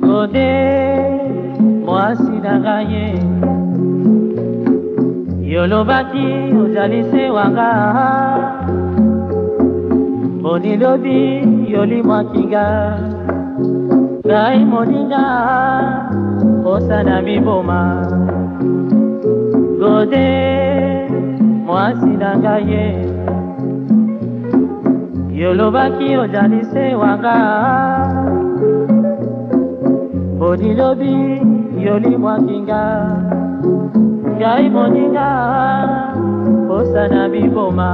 gode mwasi na ngai ye yo lobaki ozali se wanga moni lobi yolimwaki nga ngai moninga osana miboma gode mwasi na ngai ye yo olobaki ozali se wanga bolilobi yo limwaki nga ngai moninga posa na biboma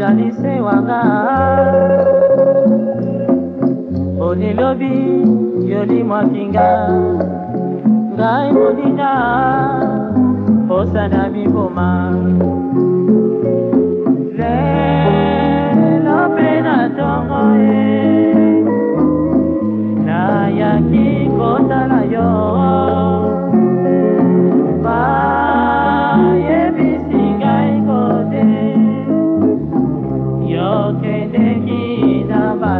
janise wanga onilobi yoli mwakinga ngai moninga osana miboma